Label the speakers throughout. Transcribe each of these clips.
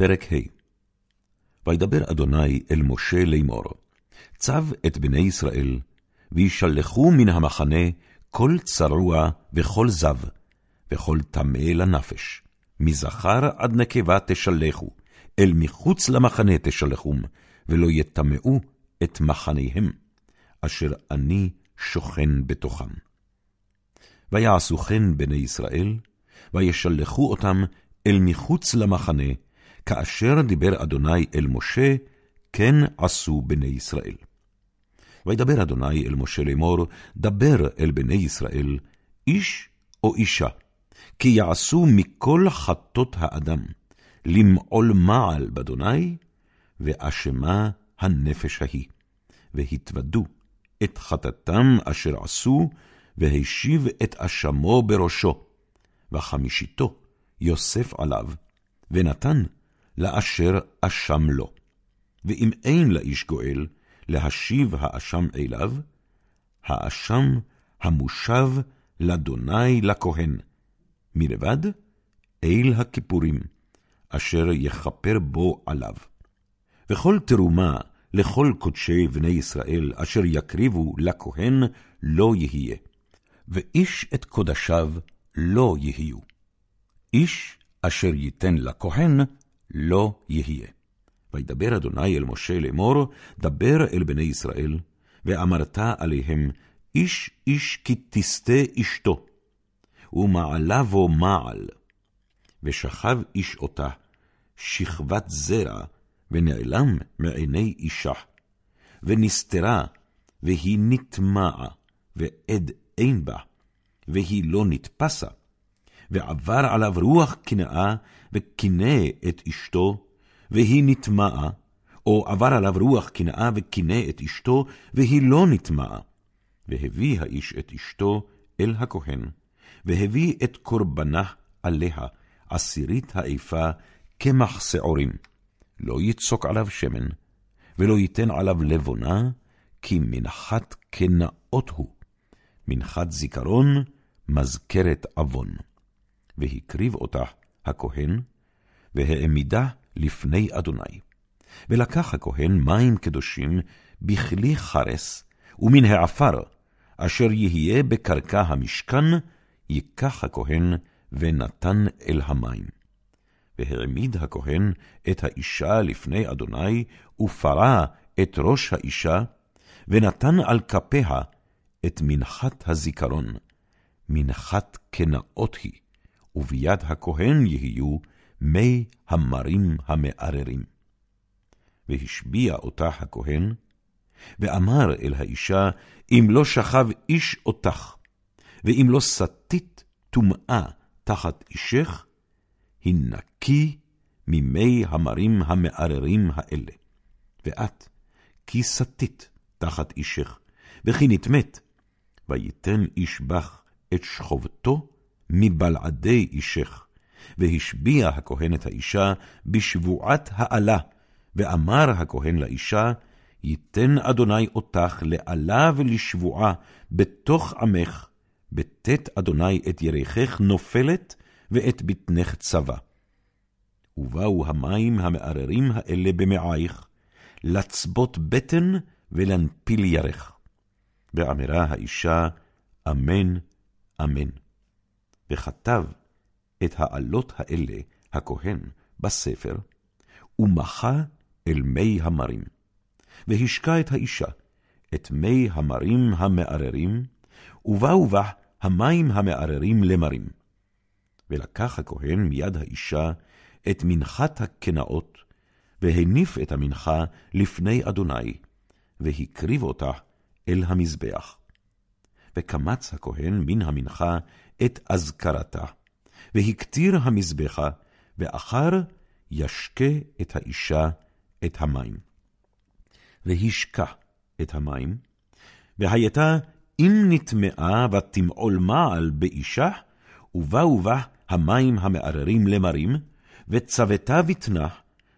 Speaker 1: פרק ה' וידבר אדוני אל משה לאמור, צב את בני ישראל, וישלחו מן המחנה כל צרוע וכל זב, וכל טמא לנפש, מזכר עד נקבה תשלחו, אל מחוץ למחנה תשלחום, ולא יטמאו את מחניהם, אשר אני שוכן בתוכם. ויעשו כן בני ישראל, וישלחו אותם אל מחוץ למחנה, כאשר דיבר אדוני אל משה, כן עשו בני ישראל. וידבר אדוני אל משה לאמור, דבר אל בני ישראל, איש או אישה, כי יעשו מכל חטות האדם, למעול מעל באדוני, ואשמה הנפש ההיא, והתוודו את חטאתם אשר עשו, והשיב את אשמו בראשו, וחמישיתו יוסף עליו, ונתן לאשר אשם לו. ואם אין לאיש גואל להשיב האשם אליו, האשם המושב לאדוני לכהן, מלבד אל הכיפורים, אשר יכפר בו עליו. וכל תרומה לכל קודשי בני ישראל אשר יקריבו לכהן לא יהיה, ואיש את קודשיו לא יהיו. איש אשר ייתן לכהן לא יהיה. וידבר אדוני אל משה לאמור, דבר אל בני ישראל, ואמרת עליהם, איש איש כי תסטה אשתו, ומעלה בו מעל. ושכב איש אותה, שכבת זרע, ונעלם מעיני אישה, ונסתרה, והיא נטמעה, ועד אין בה, והיא לא נתפסה, ועבר עליו רוח קנאה, וקינא את אשתו, והיא נטמעה, או עבר עליו רוח קנאה, וקינא את אשתו, והיא לא נטמעה. והביא האיש את אשתו אל הכהן, והביא את קורבנה עליה, עשירית האיפה, קמח שעורים. לא יצוק עליו שמן, ולא ייתן עליו לבונה, כי מנחת קנאות הוא. מנחת זיכרון, מזכרת עוון. והקריב אותה הכהן, והעמידה לפני אדוני. ולקח הכהן מים קדושים בכלי חרס, ומן העפר, אשר יהיה בקרקע המשכן, ייקח הכהן ונתן אל המים. והעמיד הכהן את האישה לפני אדוני, ופרה את ראש האישה, ונתן על כפיה את מנחת הזיכרון, מנחת קנאות היא, וביד הכהן יהיו מי המרים המערערים. והשביע אותה הכהן, ואמר אל האישה, אם לא שכב איש אותך, ואם לא סטית טומאה תחת אישך, הנקי ממי המרים המערערים האלה. ואת, כי סטית תחת אישך, וכי נטמאת, ויתן איש בך את שכבתו מבלעדי אישך. והשביע הכהן את האישה בשבועת העלה, ואמר הכהן לאישה, ייתן אדוני אותך לעלה ולשבועה בתוך עמך, בתת אדוני את ירכך נופלת, ואת בטנך צבא. ובאו המים המערערים האלה במעייך, לצבות בטן ולנפיל ירך. ואמרה האישה, אמן, אמן. וכתב את העלות האלה הכהן בספר, ומחה אל מי המרים. והשקע את האישה, את מי המרים המערערים, ובאו בה המים המערערים למרים. ולקח הכהן מיד האישה את מנחת הקנאות, והניף את המנחה לפני אדוני, והקריב אותה אל המזבח. וקמץ הכהן מן המנחה את אזכרתה, והקטיר המזבחה, ואחר ישקה את האישה את המים. והשקע את המים, והייתה אם נטמעה ותמעול מעל באישה, ובאו בה המים המערערים למרים, וצוותה בטנה,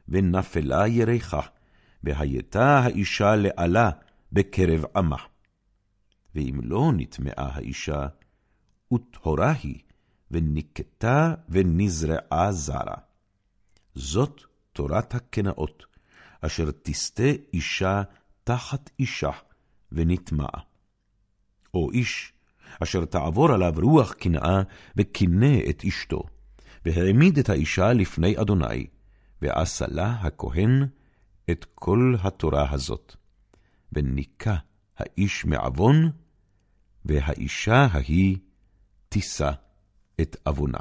Speaker 1: ונפלה ירחה, והייתה האישה לעלה בקרב עמה. ואם לא נטמעה האישה, וטהורה היא, ונקטה ונזרעה זרה. זאת תורת הקנאות, אשר תסטה אישה תחת אישה, ונטמעה. או איש, אשר תעבור עליו רוח קנאה, וקינא את אשתו, והעמיד את האישה לפני אדוני, ועשה לה הכהן את כל התורה הזאת. וניקה האיש מעוון, והאישה ההיא תישא את עוונה.